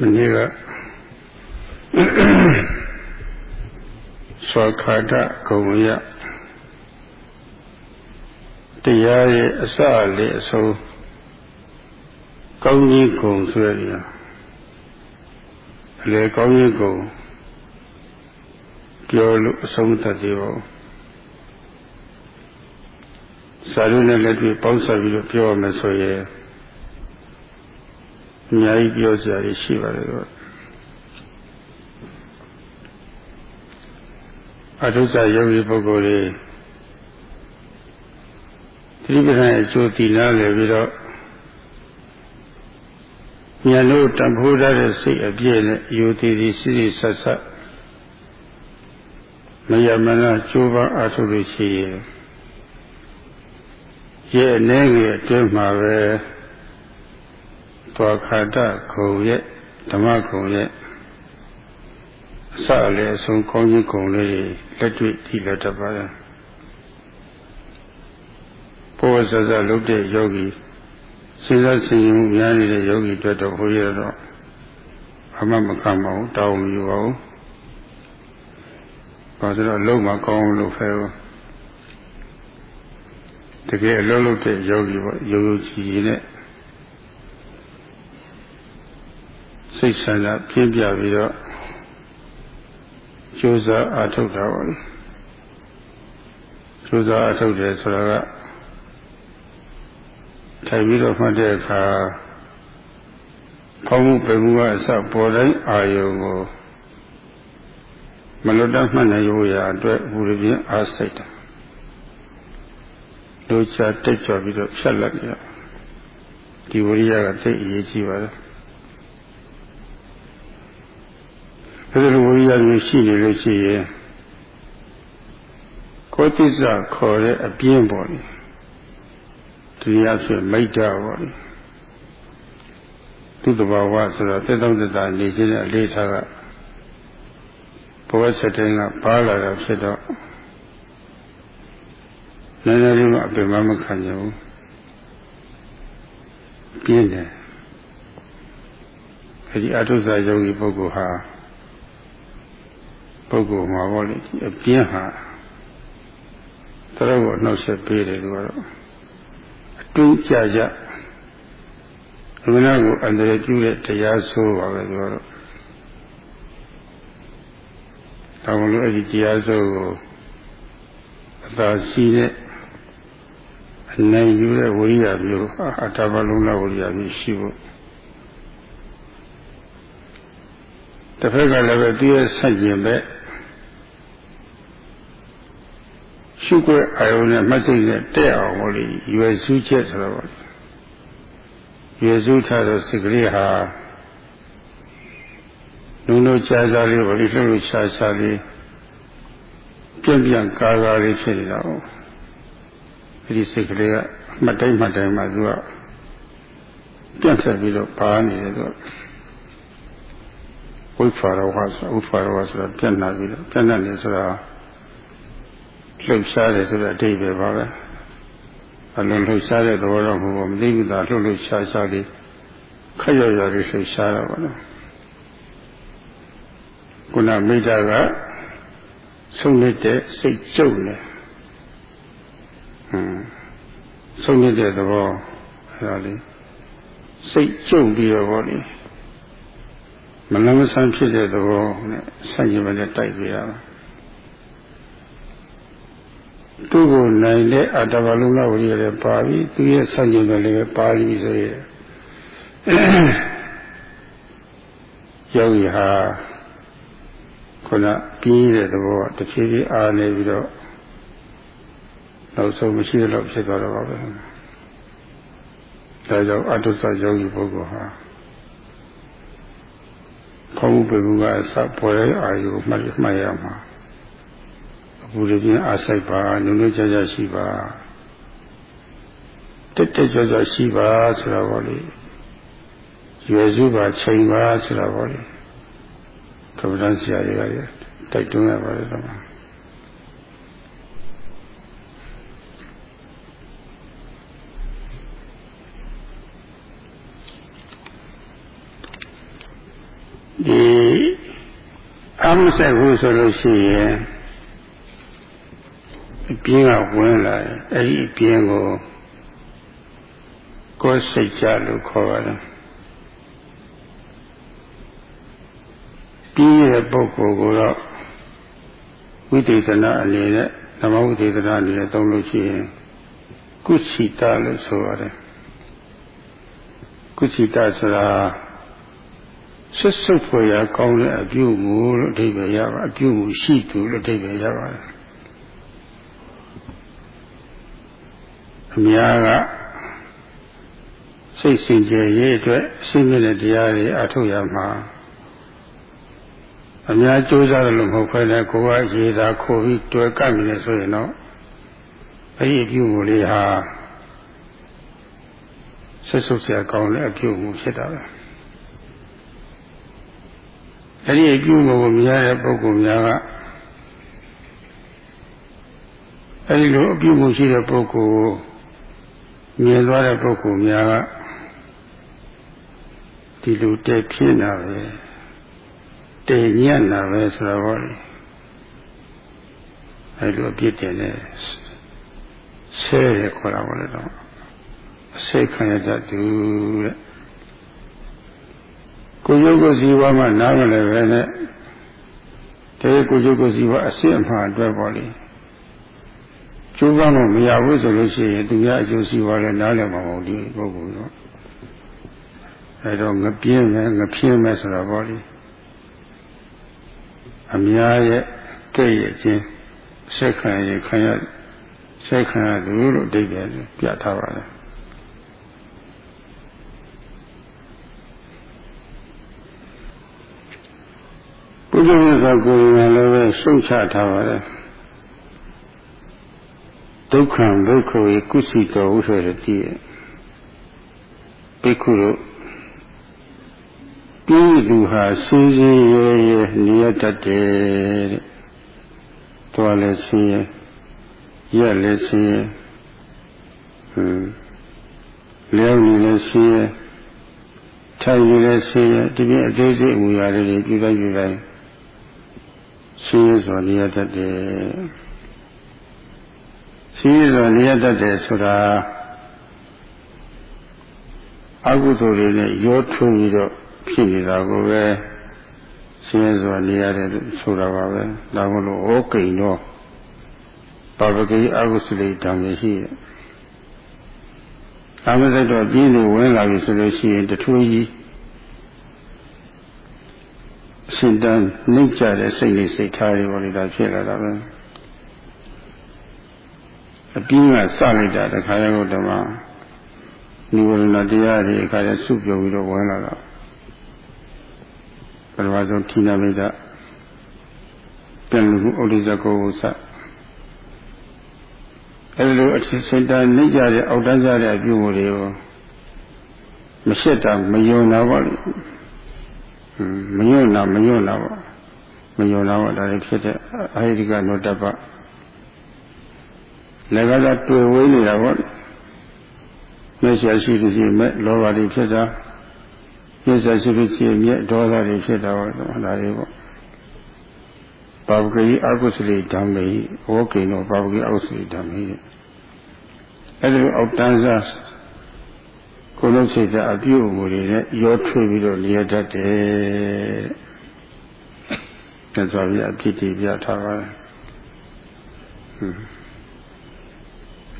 မနေ့ကသောခါဒဂုံရတရားရဲ့အစလေးအဆုံးကောင်းကြီးဂုံဆွဲရအလေကောင်းကြီးဂုံပြောလို့အဆုံးသတ်သေးပါဘူးစာရုံးနဲ့လက်တွေ့ပေါင်းစပ်ပြီးတော့ပြောရမယ်ဆိုရင် အများကြီးပြောစရာရှိပါတယ်တော့အထုဇယောဂီပုဂ္ဂိုလ်တွေသတိပဋ္ဌာန်အကျိုးတည်နာလေပြီးတော့ဉာဏ်တို့တန်ဖိုးထားတဲ့စိတ်အပြည့်နဲ့ယူတည်တည်စိစိဆက်ဆက်မယမနာကျိုးပန်းအားထုတ်လို့ရှိရဲ့ရဲ့အနေငယ်အတွင်းမှာပဲ သွားခါတခုံရဲ့ဓမ္မခုံရဲ့အစလည်းအဆုံးကောင်းကြီးခုံလေးလက်တွေ့ကြည့်လက်တတ်ပါရဲ့ဘောဆဆလုပ်တဲ့ယောဂီစဉ်းစားဆင်ခြင်မှုများနေတဲ့ယောဂီတွေ့တော့ဘုရားတော့အမှမခံပါဘူးတောင်းမယူပါဘူးဘာလို့တော့လုံးမကောင်းလို့ဖဲဘူးတကယ်အလုံးလုံးတဲ့ယောဂီပေါ့ယုံယုံကြည်ကြည်နဲ့ စိတ်ဆန္ဒပြင်းပြပြီးတော့ကြိုးစားအားထုတ်တာပါလေကြိုးစားအားထုတ်တယ်ဆိုတာကထိုင်ပြီးတော့မှတ်တဲ့အခါဖောင်းမှုပင်မှုကအစပေါ်တိုင်းအာယုံကိုမလွတ်တတ်မှတ်နိုင်ရအတွက်ဘုရားပြင်းအားစိတ်တာတို့ချတိတ်ချပြီးတော့ဖြတ်လိုက်ရဒီဝရိယကသိအရေးကြီးပါတယ် အဲဒီလိုဝိရိယမျိုးရှိနေလို့ရှိရင်ကိုတိစ္ဆာခေါ်တဲ့အပြင်းပေါ်လေတရားဆိုမိတ်တာပေါ်လေသူ့တဘာဝဆိုတော့တက်တော့တက်တာနေခြင်းနဲ့အလေးထားကဘဝဆက်တိုင်းကပါလာတာဖြစ်တော့နည်းနည်းလေးမှအပင်မမခံကြဘူးပြင်းတယ်အဲဒီအထုဇာယောဂီပုဂ္ဂိုလ်ဟာ ပုဂ္ဂိုလ်မှာပေါ့လေအပြင်းဟာတော်တော်ကိုနှောက်ဆက်ပေးတယ်သူကတော့အတွင်းကြကြအမှန်ကိုအန္တရာယ်ကျူးတဲ့တရားဆိုးပါပဲသူကတော့တောင်းလို့အဲ့ဒီတရားဆိုးကိုအသာရှိတဲ့အနိုင်ယူတဲ့ဝိရိယမျိုးအတ္တဘလုံး la ဝိရိယမျိုးရှိဖို့တစ်ဖက်ကလည်းပဲသူရဲ့ဆက်ကျင်ပဲ ရှုခွင့်အာယုံနဲ့မှတ်စိတ်နဲ့တဲ့အောင်လို့ရွယ်စုချက်ဆိုတော့ရွယ်စုထားတဲ့စိတ်ကလေးဟာလူလူချာချာလေးဘာလို့လှုပ်လှုပ်ရှားရှားလေးပြန့်ပြန့်ကာကာလေးဖြစ်နေတာ哦အဲဒီစိတ်ကလေးကမှတ်တိုင်းမှတ်တိုင်းမှာသူကပြန့်ဆက်ပြီးတော့ပါနေတယ်သူကဝိဖာရဝါဆိုဝိဖာရဝါဆိုတာပြန့်လာပြီးတော့ပြန့်လာနေဆိုတာ လှုပ်ရှားတယ်ဆိုတဲ့အဓိပ္ပာယ်ပါပဲအလုံးလှုပ်ရှားတဲ့သဘောတော့မဟုတ်ဘူးမသိဘူးသာလှုပ်လှုပ်ရှားရှားလေးခက်ရရလေးလှုပ်ရှားတာပါနော်ခုနမိစ္ဆာကဆုံးနေတဲ့စိတ်ကြုတ်နေဟမ်ဆုံးနေတဲ့သဘောအဲဒါလေးစိတ်ကြုတ်ပြီးတော့ဗောလေမလမဆန်းဖြစ်တဲ့သဘောနဲ့ဆက်ရင်မနဲ့တိုက်ပြရတာ သူ့ကိုနိုင်တဲ့အတ္တဘလုံးလောက်ရည်ပါပြီသူရဲ့ဆန့်ကျင်တယ်လည်းပါပြီဆိုရင်ယောဂီဟာခုနပြီးတဲ့သဘောတစ်ဖြည်းဖြည်းအားနေပြီးတော့နောက်ဆုံးမရှိတော့ဖြစ်သွားတော့ပါပဲဒါကြောင့်အတုဆယောဂီပုဂ္ဂိုလ်ဟာခေါင်းပေဘူးကအစပေါ်တဲ့အာယုမှတ်မှတ်ရမှာ ဘုရားပြင်းအားဆိုင်ပါနုံနုကြကြရှိပါတက်တက်ကြွကြွရှိပါဆိုတာပေါ့လေရွယ်စုပါချိန်ပါဆိုတာပေါ့လေကပ္ပဏဆရာတွေကတိုက်တွန်းရပါတယ်တော့ဒီအမဆက်ဘူးဆိုလို့ရှိရင်အ ပြင်းကဝင်လာတယ်အဲ့ဒီအပြင်းကိုကိုယ်စိတ်ကြလို့ခေါ်ရတယ်ပြီးရဲ့ပုဂ္ဂိုလ်ကိုတော့ဝိသေသနာအနေနဲ့သမဝိသေသနာအနေနဲ့သုံးလို့ရှိရင်ကုသိတလို့ဆိုရတယ်ကုသိတဆိုတာဆွတ်ဆွတ်ဖွယ်ရာကောင်းတဲ့အပြုမှုလို့အဓိပ္ပာယ်ရပါအပြုမှုရှိသူလို့အဓိပ္ပာယ်ရပါတယ် အများကစိတ်စင်ကြယ်ရေးအတွက်အရှင်းမြတဲ့တရားတွေအထုတ်ရမှာအများကြိုးစားတယ်လို့မဟုတ်ဘဲနဲ့ကိုယ်ကရေသာခိုးပြီးတွေ့ကပ်နေတယ်ဆိုရင်တော့အဲ့ဒီအပြုမှုလေးဟာဆက်ဆုပ်စရာကောင်းတဲ့အပြုမှုဖြစ်တာပဲအဲ့ဒီအပြုမှုကိုမြင်ရတဲ့ပုဂ္ဂိုလ်များကအဲ့ဒီလိုအပြုမှုရှိတဲ့ပုဂ္ဂိုလ် မြင်သွားတဲ့ပုဂ္ဂိုလ်များကဒီလိုတက်ဖြစ်နေတာပဲတည်ညံ့တာပဲဆိုတော့ဟောလေအဲလိုအပြစ်တင်နေဆဲရခေါ်တာပေါ့လေတော့အစိတ်ခံရတတ်သူတဲ့ကိုရုပ်ကိုစီဝါမှနားမလဲပဲနဲ့တကယ်ကိုရုပ်ကိုစီဝါအစစ်အမှန်အတွက်ပေါ့လေ ကျိုးပန်းလို့မရဘူးဆိုလို့ရှိရင်သူများအကျိုးစီဝါလည်းနားလည်မှာမဟုတ်ဒီပုဂ္ဂိုလ်တော့အဲတော့ငပြင်းမယ်ငပြင်းမယ်ဆိုတော့ပေါ့လေအများရဲ့ကဲ့ရဲ့ချင်းဆက်ခံရခံရဆက်ခံရသူလို့အဓိပ္ပာယ်ပြထားပါတယ်ဘုရားမြတ်စွာကိုယ်ရင်လည်းပဲရှုတ်ချထားပါတယ် ဒုက္ခံဒုက္ခဝေကုသိတောဟုဆိုတဲ့တည်းဘိက္ခုတို့ပြီးသူဟာစူးစင်းရဲရဲနေရတတ်တယ်တဲ့။သွားလဲဆင်းရဲရက်လဲဆင်းရဲဟွန်းလဲနေလဲဆင်းရဲထိုင်နေလဲဆင်းရဲဒီပြင်အသေးစိတ်အမူအရာတွေပြုလိုက်ပြုလိုက်ဆင်းရဲစွာနေရတတ်တယ်။ဆင်း ရဲစွာနေရတတ်တယ်ဆိုတာအကုသိုလ်တွေနဲ့ရောထွေးပြီးတော့ဖြစ်နေတာကိုပဲဆင်းရဲစွာနေရတယ်လို့ဆိုတာပါပဲဒါမလို့ဩကိန်တော့ဘာဝကိအကုသလိဓမ္မရှိရဲ့အမစိတ်တော့ပြင်းနေဝင်လာပြီဆိုလို့ရှိရင်တထွေးကြီးအရှင်တန်းနှိမ့်ကြတဲ့စိတ်လေးစိတ်ထားတွေပေါ်နေတာဖြစ်လာတာပဲ အပြင်းကစလိုက်တာတခါရဟုတ်ဓမ္မနိဝရဏတရားတွေအခါကျစုပြုံပြီးတော့ဝင်လာတာပထမဆုံးဌိနမိတ်ပြန်လူဥဒိဇကောဝုစအဲဒီလိုအချင်းစင်တာနေကြတဲ့အောက်တန်းကြတဲ့အပြုမှုတွေကိုမရှက်တာမယုံတာပေါ့လေမယုံတာမယုံတာပေါ့မယုံတာပေါ့ဒါလည်းဖြစ်တဲ့အဟိတိကနောတ္တပ လည်းကသာတွေ့ဝေးနေတာပေါ့မျက်ရှာရှိသည်ရှိမဲ့လောဘတွေဖြစ်တာမျက်စာရှိလို့ရှိရင်မျက်ဒေါသတွေဖြစ်တာပေါ့ဒါတွေပေါ့ဘာဝကိအကုသလိဓမ္မေဝေကိနောဘာဝကိအကုသလိဓမ္မေအဲ့ဒီအောက်တန်းစားကိုယ်လုံးစိတ်ဓာတ်အပြုအမူတွေနဲ့ရောထွေးပြီးတော့လျက်တတ်တယ်။ဒါဆိုပြီးအဖြစ်တည်ပြထားပါတယ်။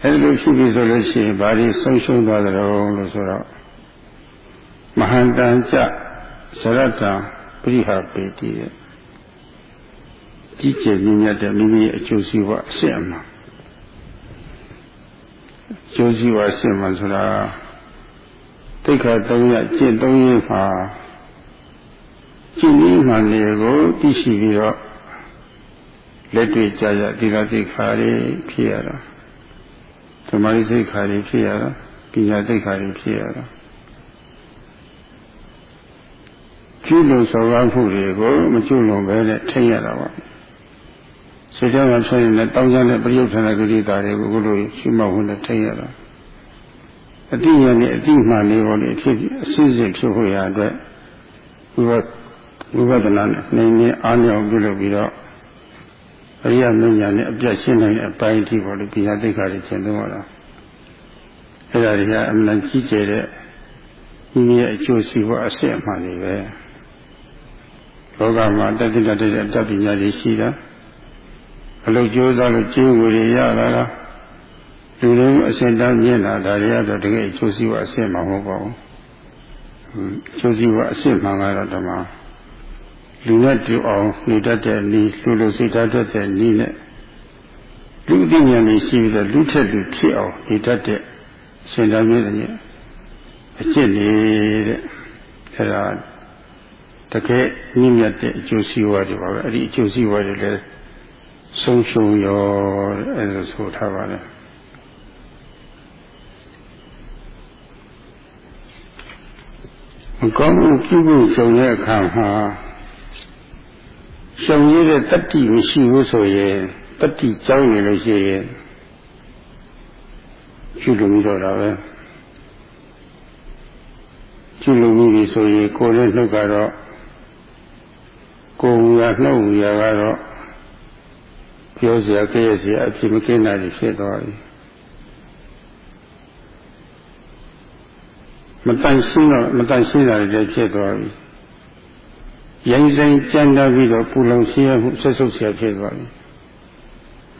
အဲ့ဒီလိုရှိပြီဆိုလို့ရှိရင်ဘာတွေဆုံးရှုံးသွားကြတော့လို့ဆိုတော့မဟန္တံကြဇရတံပရိဟာပေတိရဲ့ကြီးကျယ်မြင့်မြတ်တဲ့မိမိရဲ့အကျိုးစီးပွားအစစ်အမှန်အကျိုးစီးပွားအစစ်အမှန်ဆိုတာတိခါ၃ရကျင့်၃ရင်းမှာကျင့်ဤမှနေကိုသိရှိပြီးတော့လက်တွေ့ကြကြဒီလိုသိခါတွေဖြစ်ရတာ သမာဓိသိခါတွေဖြစ်ရတာပညာသိခါတွေဖြစ်ရတာကျွလွန်ဆောင်ရမှုတွေကိုမကျွလွန်ပဲနဲ့ထိရတာပါစေတနာဖြစ်ရင်လည်းတောင်းကြတဲ့ပရိယုဌာနဂရိတာတွေကိုဘုလိုရှိမှဝင်နဲ့ထိရတာအတိညာနဲ့အတိမှန်လေးပေါ်လေဖြစ်အစစ်စစ်ဖြစ်ဖို့ရအတွက်ဘုရားဝိပဿနာနဲ့နှိမ့်နေအားလျော်ပြုလုပ်ပြီးတော့ အရိယမဉ္ဇဏ်နဲ့အပြတ်ရှင်းနိုင်တဲ့အပိုင်းအထိပေါ်လို့ပညာသိက္ခာတွေရှင်းသုံးရတာအဲ့ဒါတွေကအမှန်ကြီးကျယ်တဲ့မိမိရဲ့အကျိုးစီးပွားအစစ်အမှန်တွေပဲလောကမှာတတိတတတဲ့အတ္တပညာတွေရှိတာအလုပ်ကြိုးစားလို့ကျင်းဝတွေရလာတာလူတွေအစဉ်တန်းမြင်လာဒါတွေကတော့တကယ်အကျိုးစီးပွားအစစ်မှမဟုတ်ပါဘူးအကျိုးစီးပွားအစစ်မှန်ကတော့ဓမ္မ လူနဲ့တူအောင်နေတတ်တဲ့ဤလူလူစိတ်ဓာတ်တတ်တဲ့ဤနဲ့လူသိဉာဏ်ကြီးရှိပြီးတော့လူထက်လူဖြစ်အောင်နေတတ်တဲ့စဉ်းစားမြင်တဲ့အကျင့်နေတဲ့အဲဒါတကယ်မြင့်မြတ်တဲ့အကျိုးစီးပွားတွေပါပဲအဲ့ဒီအကျိုးစီးပွားတွေလည်းဆုံးရှုံးရောအဲ့ဒါဆိုထားပါလေမကောင်းမှုပြုဖို့ကြုံတဲ့အခါမှာ ရှုံရတဲ့တတ္တိမရှိဘူးဆိုရင်တတ္တိကြောင်းနေလို့ရှိရင်ကျุလို့ပြီးတော့တာပဲကျุလို့ပြီးဆိုရင်ကိုယ်နဲ့နှုတ်ကတော့ကိုယ်ကနှုတ်ရကတော့ပြောစရာကြည့်ရစရာအဖြစ်မကင်းတာဖြစ်သွားပြီမတန်ရှင်းတော့မတန်ရှင်းတာတွေဖြစ်သွားပြီ ရိုင်းဆိုင်ကြမ်းတာပြီးတော့ပူလုံရှင်းရမှုဆက်ဆုပ်ဆရာဖြစ်သွားပြီ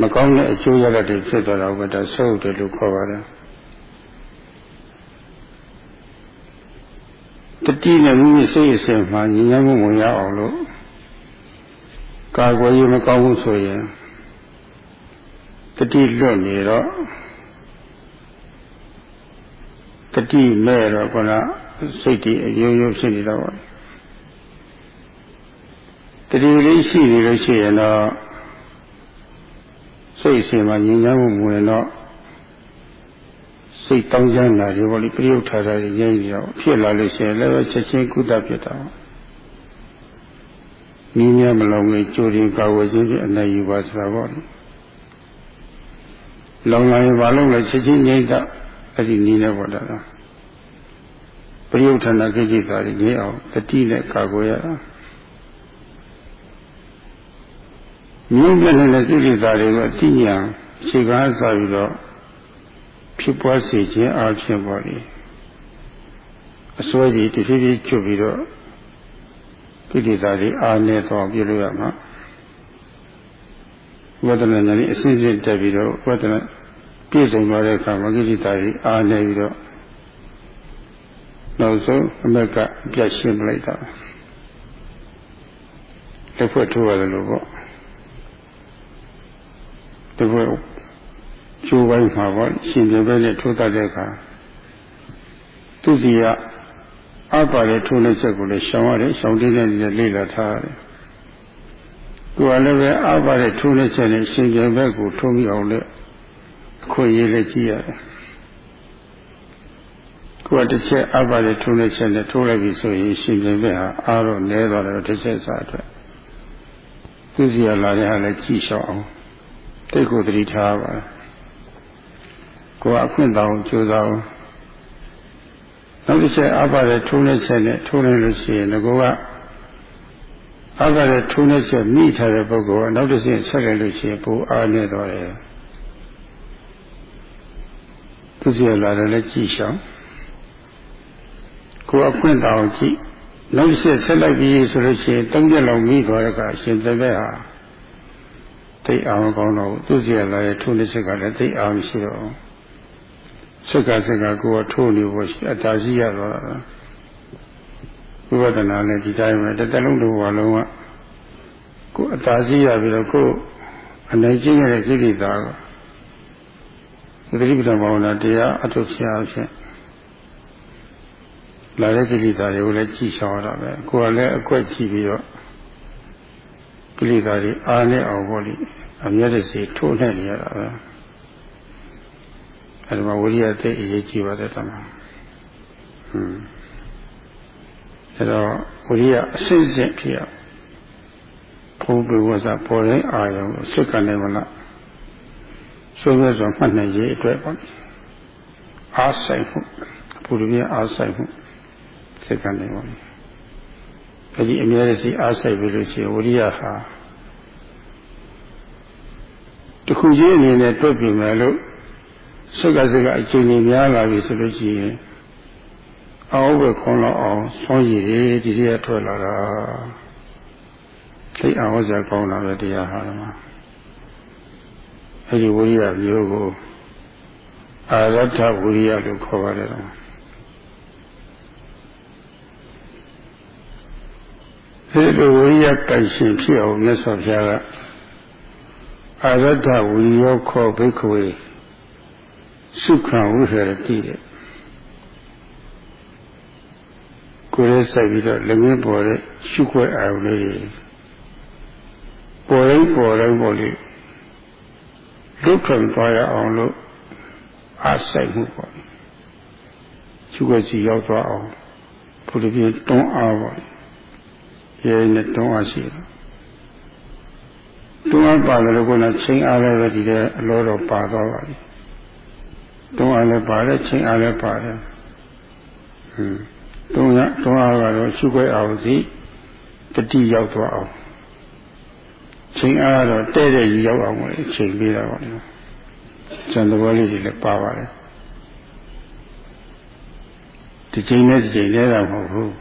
မကောင်းတဲ့အကျိုးရလဒ်တွေဖြစ်သွားတော့ဒါဆုပ်တယ်လို့ခေါ်ပါတယ်တတိနဲ့မိမိစိတ်အစဉ်မှာညီညာမှုဝင်ရအောင်လို့ကာကွယ်ရေးမကောင်းဘူးဆိုရင်တတိလွတ်နေတော့တတိမဲ့တော့ကစိတ်တည်အယုံယုံဖြစ်နေတော့ တတိလေးရှိနေလို့ရှိရင်တော့စိတ်အစဉ်မှာညီညာမှုဝင်တော့စိတ်တောင်းကြတာတွေပေါ့လေပြယုတ်ထားတာတွေငြိမ့်ပြီးတော့ဖြစ်လာလို့ရှိရင်လည်းချက်ချင်းကုသဖြစ်တာနီးမြမလောင်ငယ်ကြိုတင်ကာဝယ်ခြင်းဖြင့်အနိုင်ယူပါဆိုတာပေါ့လေလောင်လာရင်ဘာလို့လဲချက်ချင်းငြိမ့်တာအဲ့ဒီနီးနေပေါ့တာပြယုတ်ထနာကိစ္စတွေငြိမ့်အောင်တတိနဲ့ကာကွယ်ရတာ မြို့ပြနေတဲ့ကိလေသာတွေကိုအတိညာခြေကားစားပြီးတော့ဖြစ်ပွားစေခြင်းအဖြစ်ပေါ့လေအစွဲကြီးတဖြည်းဖြည်းကျွတ်ပြီးတော့ကိလေသာတွေအာနေတော့ပြုလို့ရမှာဝဒနာဉာဏ်အစစ်စစ်တက်ပြီးတော့ဝဒနာပြည့်စုံသွားတဲ့အခါမှာကိလေသာတွေအာနေပြီးတော့နောက်ဆုံးအမက်ကအပြတ်ရှင်းလိုက်တာတစ်ဖွဲ့ထိုးရတယ်လို့ပေါ့ တစ်ဖွဲ့ကျိုးပိုင်းမှာပေါ့ရှင်ပြပဲနဲ့ထိုးတတ်တဲ့အခါသူစီကအပါလေထိုးလက်ချက်ကိုလည်းရှောင်ရတယ်ရှောင်တင်းတဲ့လေ့လာထားရတယ်သူကလည်းပဲအပါလေထိုးလက်ချက်နဲ့ရှင်ပြဘက်ကိုထိုးမိအောင်လည်းအခွင့်အရေးလည်းကြည့်ရတယ်ကိုယ်တစ်ချက်အပါလေထိုးလက်ချက်နဲ့ထိုးလိုက်ပြီဆိုရင်ရှင်ပြဘက်ဟာအားတော့နဲသွားတယ်တစ်ချက်စားအတွက်သူစီကလာတဲ့ဟာလည်းကြည့်ရှောင်အောင် တိတ်ကိုသတိထားပါကိုယ်အခွင့်တောင်းကြိုးစားအောင်နောက်တစ်ချက်အပါရထိုးနေချက်နဲ့ထိုးနေလို့ရှိရင်ငါကအပါရထိုးနေချက်မိထားတဲ့ပုဂ္ဂိုလ်ကနောက်တစ်ချက်ဆက်လိုက်လို့ရှိရင်ပိုအားနေတော့တယ်သူစီလာတယ်လည်းကြည့်ရှောင်ကိုယ်အခွင့်တောင်းကြည့်နောက်တစ်ချက်ဆက်လိုက်ပြီးဆိုလို့ရှိရင်သုံးချက်လောက်မိသွားတဲ့ကအရှင်သက်သက်ဟာ သိအောင်ကောင်းတော့သူစီလာရဲ့ထိုးနေချက်ကလည်းသိအောင်ရှိတော့စက်ကစက်ကကိုယ်ထိုးနေဖို့အတားရှိရတော့ဝိပဿနာနဲ့ဒီတိုင်းပဲတစ်တလုံးတစ်ဘဝလုံးကကိုယ်အတားရှိရပြီးတော့ကိုယ်အနေချင်းရတဲ့ကိလေသာကသတိပဋ္ဌာန်ဘာဝနာတရားအထုတ်ချင်အောင်ဖြင့်လာတဲ့ကိလေသာတွေကိုလည်းကြည့်ရှောင်ရတာပဲကိုယ်ကလည်းအကွက်ကြည့်ပြီးတော့ ကိလေသာတွေအားနဲ့အောင်ပေါ့လေအမြဲတစေထိုးနှက်နေရတာပဲအဲဒီမှာဝိရိယသိအရေးကြီးပါတယ်တမဟွန်းအဲတော့ဝိရိယအစစ်စစ်ဖြစ်ရဘုံပေဝဇပေါ်တဲ့အာယုံစိတ်ကနေမလားဆိုရဆိုမှတ်နိုင်ရေးအတွက်ပေါ့အားဆိုင်မှုဘုရားအားဆိုင်မှုစိတ်ကနေပါ အဲဒီအမြဲတည်းအားဆိုင်ပြီးလို့ရှိရင်ဝိရိယဟာတခုချင်းအနေနဲ့တွက်ပြင်မယ်လို့စိတ်ကစိတ်ကအချိန်ကြီးများလာပြီဆိုလို့ရှိရင်အောက်ပဲခွန်လောက်အောင်ဆွမ်းရည်ဒီတည်းထွက်လာတာသိအောင်စရာကောင်းတာပဲတရားဟာမှာအဲဒီဝိရိယမျိုးကိုအာရထဝိရိယလို့ခေါ်ပါတယ်တော့ ဒီလိုဝိရိယပိုင်ရှင်ဖြစ်အောင်မြတ်စွာဘုရားကအာရထဝိရောခောဘိက္ခဝေစုခံဝိဟရတိတဲ့ကိုယ်ရဲ့စိုက်ပြီးတော့လည်းငင်းပေါ်တဲ့ရှုခွဲအာရုံလေးတွေပေါ်တိုင်းပေါ်တိုင်းပေါ်လေးလွတ်ထွန်သွားရအောင်လို့အားစိုက်မှုပေါ့ရှုခွဲစီရောက်သွားအောင်ဘုရားပြတွန်းအားပေါ့ ရဲနဲ့တွန်းအားရှိတယ်တွန်းအားပါတယ်လို့ကချိန်အားလည်းပဲဒီတဲ့အလောတော်ပါသွားပါပြီတွန်းအားလည်းပါတယ်ချိန်အားလည်းပါတယ်ဟွန်းတွန်းရတွန်းအားကတော့ရှုခွဲအောင်စီတတိရောက်သွားအောင်ချိန်အားတော့တဲ့တဲ့ရောက်အောင်လို့ချိန်ပေးတာပါလေကျန်သဘောလေးတွေလည်းပါပါတယ်ဒီချိန်နဲ့ဒီချိန်နဲ့တော့မဟုတ်ဘူး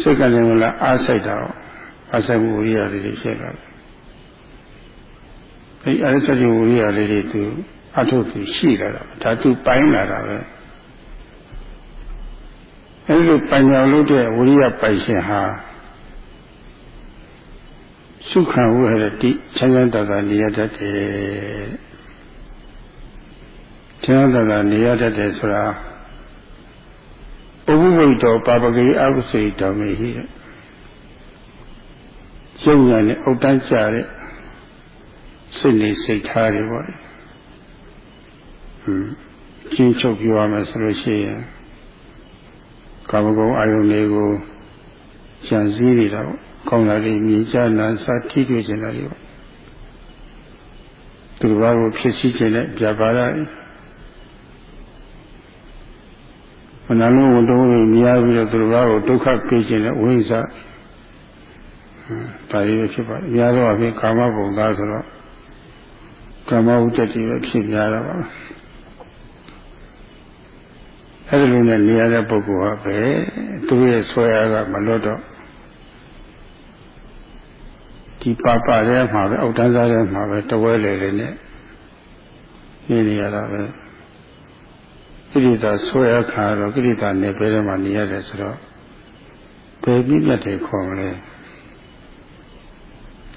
စိတ်ကလည်းမလားအားဆိုင်တာအားဆိုင်မှုဝိရိယလေးတွေဖြစ်လာတယ်အဲဒီအားဆိုင်မှုဝိရိယလေးတွေသူအထုပ်သူရှိလာတာဒါသူပိုင်းလာတာပဲအဲဒီလိုပညာလို့တဲ့ဝိရိယပိုင်ရှင်ဟာစုခံဝရတိချမ်းသာတာနေရတတ်တယ်ချမ်းသာတာနေရတတ်တယ်ဆိုတာ ပုဗ္ဗဝိတောပါပကိအကုစိတောမေဟိတဲ့ရုပ်ညာနဲ့အုတ်တန်းကြတဲ့စိတ်နေစိတ်ထားတွေပေါ့လေဟွန်းကျင်းချုပ်ပြောရမယ်ဆိုလို့ရှိရင်ကာမဂုဏ်အာယုန်တွေကိုကြံစည်နေတာပေါ့ကောင်းတာတွေမြင်ကြနာစာထိတွေ့ခြင်းတွေပေါ့သူတစ်ပါးကိုဖြစ်စည်းခြင်းနဲ့ပြပါရမ နာလုံးဝန်တုံးတွေမြားပြီးတော့သူတစ်ပါးကိုဒုက္ခပေးခြင်းနဲ့ဝိဇ္ဇာဒါရီဖြစ်ပါအများဆုံးအဖြစ်ကာမဘုံသားဆိုတော့ကာမဝတ္တတိပဲဖြစ်ကြတာပါအဲ့ဒီလိုနဲ့နေရတဲ့ပုဂ္ဂိုလ်ဟာပဲသူရဲ့ဆွဲအားကမလွတ်တော့ဒီပါပထဲမှာပဲအောက်တန်းစားထဲမှာပဲတဝဲလေလေနဲ့နေနေရတာပဲ ကိရိတာဆွဲအခါတော့ကိရိတာနယ်ပယ်ထဲမှာနေရတယ်ဆိုတော့ဘယ်ပြည့်မြတ်တယ်ခေါ်မလဲ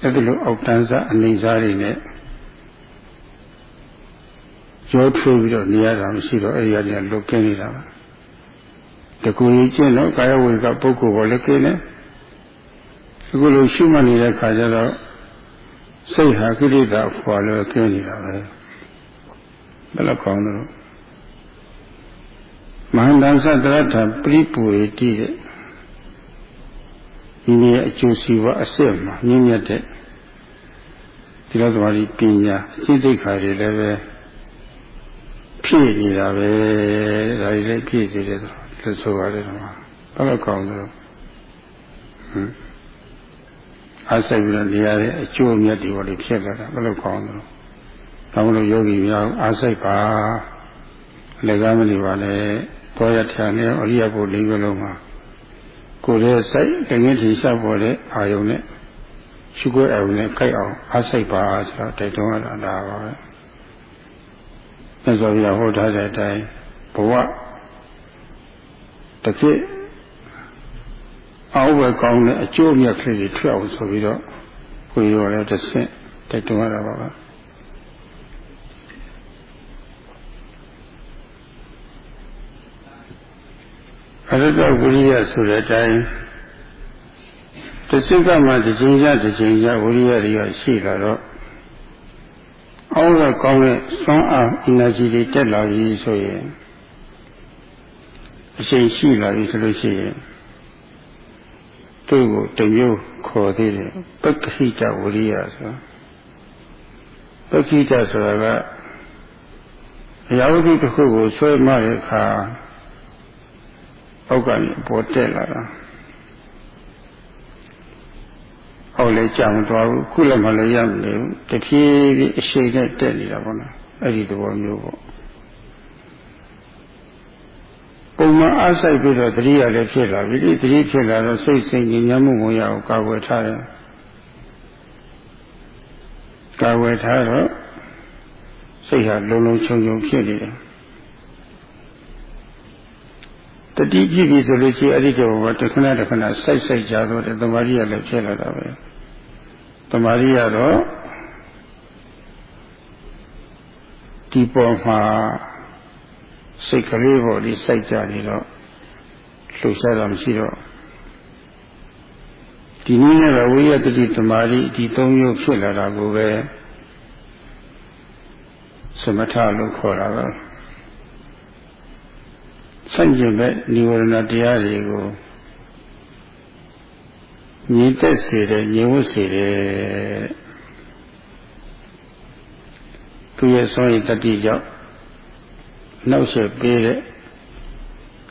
အဲ့ဒီလိုအောက်တန်းစားအနေစားတွေနဲ့ရောထွေးပြီးတော့နေရတာမရှိတော့အဲ့ဒီကနေလွတ်ကင်းနေတာပါတကူကြီးကျင့်တော့ကာယဝေကပုဂ္ဂိုလ်ပေါ်လည်းကင်းတယ်အခုလိုရှုမှတ်နေတဲ့ခါကျတော့စိတ်ဟာကိလေသာဖွာလို့ကင်းနေတာပဲဘယ်လိုကောင်းလို့ မဟာတန်သတ္တရထပရိပူရီတိတဲ့ဒီနေ့အကျိုးစီးပွားအစ်စ်မှာမြင့်မြတ်တဲ့ဒီလိုသမားကြီးပညာစိတ်သိက္ခာတွေလည်းပဲဖြည့်နေတာပဲဒါကြီးလည်းဖြည့်စေတယ်လို့ဆိုပါတယ်တော့ဘယ်လိုကောင်းလို့ဟမ်အားဆိုင်ပြီးတော့နေရတဲ့အကျိုးအမြတ်တွေပေါ်လေးဖြစ်လာတာဘယ်လိုကောင်းလို့ဒါမလို့ယောဂီများအားဆိုင်ပါလက်ကားမနေပါနဲ့ တော်ရထံနဲ့အရိယဘုလေးမျိုးလုံးမှာကိုယ်ရဲ့စိတ်တကယ်ထင်ရှားပေါ်တဲ့အာယုံနဲ့ရှုခွဲအာယုံနဲ့ကြိုက်အောင်အားဆိုင်ပါဆိုတော့တိုက်တွန်းရတာဒါပါပဲမြတ်စွာဘုရားဟောထားတဲ့အတိုင်းဘဝတစ်ခေတ်အောက်ဝယ်ကောင်းတဲ့အကျိုးမြတ်ကလေးတွေထွက်အောင်ဆိုပြီးတော့ကိုယ်ရောလည်းတစ်ဆင့်တိုက်တွန်းရတာပါပဲ အရတဝိရိယဆိုတဲ့အတိုင်းတစ်စိကမှတစ်ချိန်ရတစ်ချိန်ရဝိရိယတွေရှိလာတော့အောက်ကကောင်းတဲ့စွမ်းအား energy တွေတက်လာပြီဆိုရင်အရှိန်ရှိလာပြီဆိုလို့ရှိရင်သူ့ကိုတမျိုးခေါ်သေးတယ်ပက္ခိတဝရိယဆိုပက္ခိတဆိုတာကအရာဝတ္ထုတစ်ခုကိုဆွဲမှတဲ့အခါ အောက်ကနေပေါ်တက်လာတာအောက်လည်းကြာမသွားဘူးခုလည်းမလည်းရမနေဘူးတဖြည်းဖြည်းအရှိန်နဲ့တက်နေတာပေါ့နော်အဲ့ဒီသဘောမျိုးပေါ့ပုံမှန်အားစိုက်ပြီးတော့တတိယလည်းဖြစ်လာပြီဒီတတိဖြစ်လာတော့စိတ်စိတ်ဉာဏ်မှုဝင်ရအောင်ကာဝယ်ထားတယ်ကာဝယ်ထားတော့စိတ်ဟာလုံလုံချုံချုံဖြစ်နေတယ် တတိကြည့်ပြီဆိုလို့ရှိရင်အဲ့ဒီတော့တခဏတခဏစိုက်စိုက်ကြတော့တယ်တမာရီကလည်းဖြစ်လာတာပဲတမာရီကတော့ဒီပေါ်မှာစိတ်ကလေးပေါ်ဒီစိုက်ကြနေတော့လှုပ်ရှားတာမရှိတော့ဒီနည်းနဲ့ပဲဝိရတတိတမာရီဒီသုံးမျိုးဖြစ်လာတာကိုပဲသမထလို့ခေါ်တာပဲ ဆန့်ကျင်ဘက်និဝရဏတရားတွေကိုညင်သက်စေတယ်ညင်ဝတ်စေတယ်သူရဲ့ဆောရင်တတိကြောင့်နှောက်ဆက်ပေးတဲ့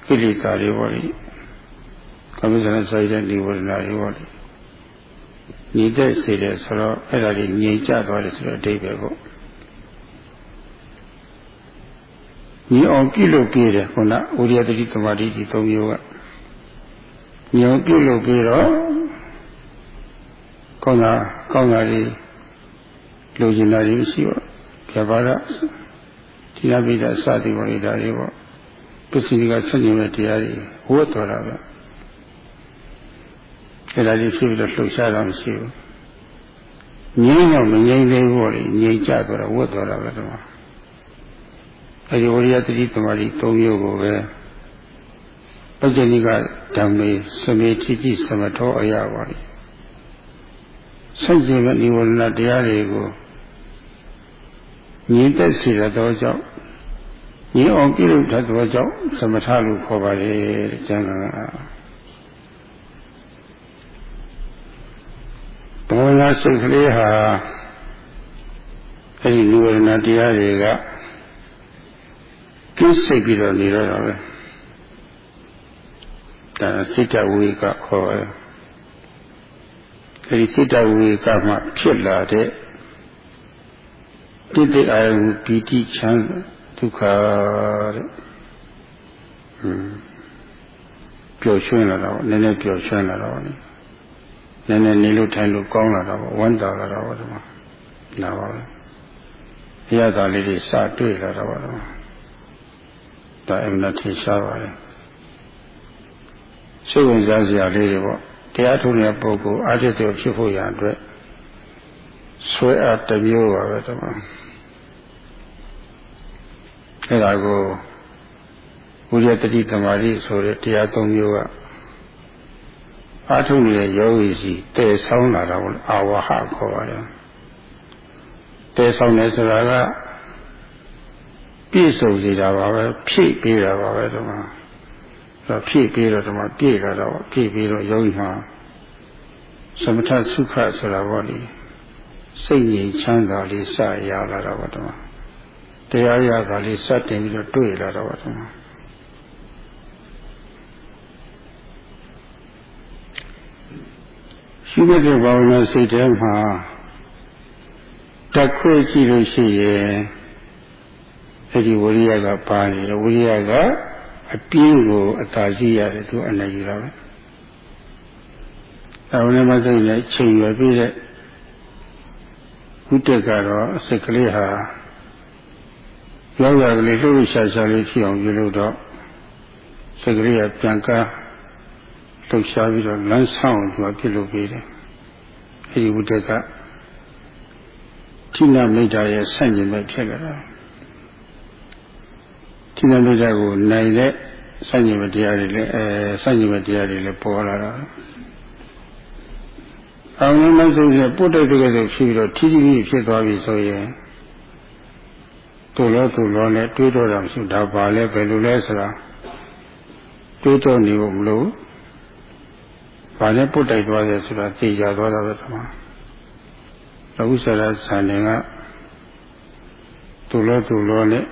ကိလေသာတွေပေါ့လေကမ္မစရဆိုင်တဲ့និဝရဏတွေပေါ့လေညင်သက်စေတယ်ဆိုတော့အဲ့ဒါကြီးငြိမ်ကျသွားတယ်ဆိုတော့အဓိပ္ပာယ်ပေါ့ ညီအောင်ပြုလုပ်ပေးတယ်ခုနဥရိယတတိသမာဓိဒီ၃မျိုးကညီအောင်ပြုလုပ်ပြီးတော့ကောင်းတာကောင်းတာလေးလိုချင်တာတွေရှိပါပြပါရဒီနာပိဒစသည်ပေါ်နေတာတွေပေါ့ပစ္စည်းကဆက်ညင်တဲ့တရားတွေဝတ်တော်တာပဲအဲ့ဒါကြီးဖြစ်ပြီးတော့လှုပ်ရှားတာမရှိဘူးငြိမ်းတော့မငြိမ်းသေးဘူးပေါ့လေငြိမ်းကြတော့ဝတ်တော်တာပဲတော့ အဲဒီဝရိယတတိသမารီ၃မျိုးကိုပဲပัจจနိကဓမ္မေစမေတိတိသမထောအရာပါလိဆန့်ကျင်မဲ့និဝရဏတရားတွေကိုညီသက်စေသောကြောင့်ညီအောင်ပြုလုပ်တတ်သောကြောင့်သမထလို့ခေါ်ပါလေတဲ့ကျမ်းဂန်ကဘောလာစိတ်ကလေးဟာအဲဒီនិဝရဏတရားတွေက ကျိစိတ်ပြီးတော့နေတော့တာပဲဒါစိတ်တဝေကခေါ်တယ်အဲဒီစိတ်တဝေကမှဖြစ်လာတဲ့တိတိအာယုပီတိချမ်းဒုက္ခတဲ့ဟွန်းပျော်ရွှင်လာတော့နည်းနည်းပျော်ရွှင်လာတော့နည်းနည်းနေလို့ထိုင်လို့ကောင်းလာတော့ဝမ်းသာလာတော့ဒီမှာနာပါပဲအရသာလေးတွေစတွေ့လာတော့ဒီမှာ ဒါအင်္ဂလထင်ရှားပါတယ်စိတ်ဝင်စားစရာလေးတွေပေါ့တရားထုံးတဲ့ပုဂ္ဂိုလ်အာရုံတွေဖြစ်ဖို့ရအတွက်ဆွဲအပ်တမျိုးပါပဲတမန်အဲ့ဒါကိုဘုရားတတိသမารိဆိုတဲ့တရားသုံးမျိုးကအာထုံနေတဲ့ယောဂီစီတည်ဆောင်းလာတာကိုအာဝဟခေါ်ပါတယ်တည်ဆောင်းတယ်ဆိုတာက ပြည့်စုံစေတာပါပဲဖြည့်ပေးတာပါပဲဒီမှာအဲဖြည့်ပေးတော့ဒီမှာပြည့်လာတော့ဖြည့်ပေးတော့ယောဂီမှာသမထသုခဆိုတာပေါ့လေစိတ်ငြိမ်ချမ်းသာလေးစရလာတော့ပါဒီမှာတရားရတာလေးစတင်ပြီးတော့တွေ့လာတော့ပါဒီမှာရှိတဲ့ဘာဝနာစိတ်ထဲမှာတက်ခွေကြည့်လို့ရှိရင် အဲ့ဒီဝရိယကပါနေတယ်ဝရိယကအပြင်းကိုအသာရှိရတယ်သူအနေယူတာပဲအဲဝင်မစိတ်နဲ့ချိန်ရွယ်ပြီးတဲ့ဥတ္တကတော့အစိတ်ကလေးဟာရောက်ရကလေးလှုပ်ရှားရှားလေးဖြစ်အောင်ပြုလုပ်တော့စိတ်ကလေးကပြန်ကားလှုပ်ရှားပြီးတော့လမ်းဆောင်သူကပြုလုပ်ပေးတယ်အဲဒီဥတ္တကဌိနမိတ်တာရဲ့ဆန့်ကျင်ဘက်ဖြစ်လာတာ သီလမေတ္တာကိုနိုင်တဲ့စัญญမတရားတွေလည်းအဲစัญญမတရားတွေလည်းပေါ်လာတာအောင်လုံးလုံးစိတ်နဲ့ပုတ်တဲ့တကယ်ဆိုဖြစ်ပြီးတော့ထီးထီးဖြစ်သွားပြီဆိုရင်သူ့လောသူ့လောနဲ့တွေးတော့တာမရှိဒါပါလဲဘယ်လိုလဲဆိုတာတွေးတော့နေဖို့မလို့ဘာနဲ့ပုတ်တိုက်သွားတယ်ဆိုတာသိကြသွားတာပဲသမားအခုဆရာဆန်နေကသူ့လောသူ့လောနဲ့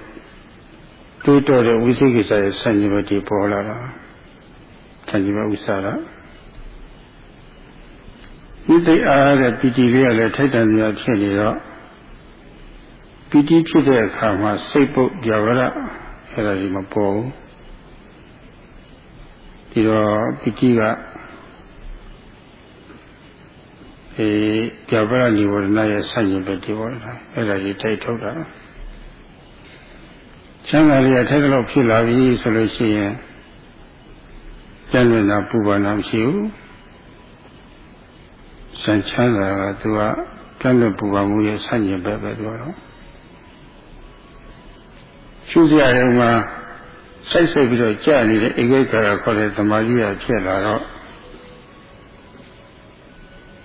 တွေးတော့တဲ့ဝိသိကိစ္စရဲ့ဆန့်ကျင်ဘက်တွေပေါ်လာတာဆန့်ကျင်ဘက်ဥစ္စာကဒီသိအားတဲ့ပီတိလေးကလည်းထိုက်တန်စရာဖြစ်နေတော့ပီတိဖြစ်တဲ့အခါမှာစိတ်ပုတ်ကြဝရအဲ့ဒါဒီမပေါ်ဘူးဒီတော့ပီတိကအဲကြဝရនិဝရဏရဲ့ဆန့်ကျင်ဘက်ဒီပေါ်လာအဲ့ဒါကြီးတိုက်ထုတ်တာ ချမ်းသာလေးကထိုက်တော့ဖြစ်လာပြီဆိုလို့ရှိရင်ကျန်နေတာပူပါနာမရှိဘူးစံချမ်းသာကသူကကျန်တဲ့ပူပါမှုရဲ့ဆန့်ကျင်ဘက်ပဲသူကတော့ရှုစရာရုံမှာစိုက်စိုက်ပြီးတော့ကြာနေတဲ့ဧကိခါရခေါ်တဲ့သမာဓိရဖြစ်လာတော့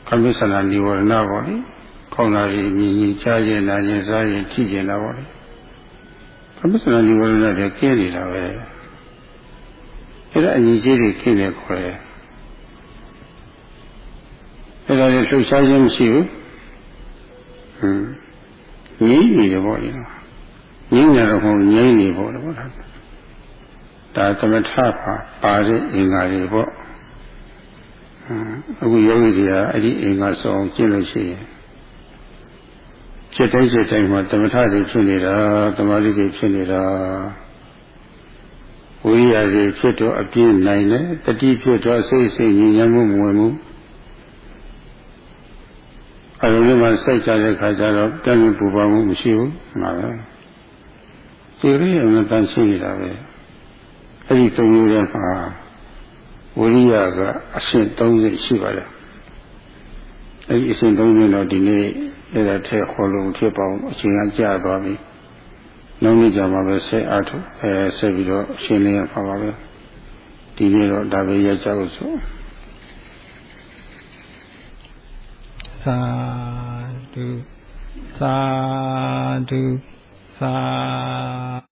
ကမိစ္ဆနာនិဝရဏပေါ့လေခေါင်းသာကြီးမြင်ကြီးကြားရင်နာရင်စားရင်ကြည့်ကျင်တာပေါ့လေ ကမိစ္ဆနာនិဝရဏတွေကျင်းနေတာပဲအဲ့ဒါအညီကြီးတွေခင်းနေခေါ်တယ်အဲ့ဒါလည်းလှုပ်ရှားခြင်းမရှိဘူးဟွန်းငြိမ့်နေတယ်ပေါ့လေငြိမ့်နေတော့မဟုတ်ငြိမ့်နေပေါ့လေပေါ့ဒါသမထပါပါတဲ့အင်္ဂါတွေပေါ့အခုယောဂီတွေကအဲ့ဒီအင်္ဂါဆောင်ကျင့်လို့ရှိရင် စိတ်တိုင်းစိတ်တိုင်းမှာသမထတွေဖြစ်နေတာသမာဓိတွေဖြစ်နေတာဝိရိယတွေဖြစ်တော့အပြည့်နိုင်တယ်တတိဖြစ်တော့စိတ်စိတ်ညီညွတ်မှုမဝင်ဘူးအဲလိုမျိုးမှစိတ်ကြတဲ့ခါကျတော့တမ်းပူပါမှုမရှိဘူးမှာပဲဒီရိယနဲ့တန်ရှိနေတာပဲအဲ့ဒီသုံးမျိုးထဲမှာဝိရိယကအဆင့်30ရှိပါတယ်အဲ့ဒီအဆင့်30တော့ဒီနေ့ အဲ့ဒါထည့်ခေါ်လို့ဖြစ်ပါအောင်အချိန်ကကြာသွားပြီနောက်နေ့ကျမှပဲဆက်အားထုတ်အဲဆက်ပြီးတော့ရှင်းလင်းရပါပါပဲဒီနေ့တော့ဒါပဲရကြလို့ဆိုသာဓုသာဓုသာ